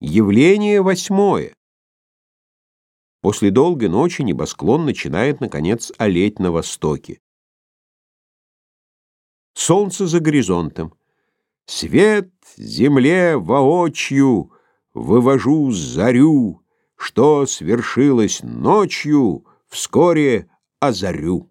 Явление восьмое. После долгой ночи небосклон начинает, наконец, олеть на востоке. Солнце за горизонтом. Свет земле воочию вывожу зарю, Что свершилось ночью, вскоре озарю.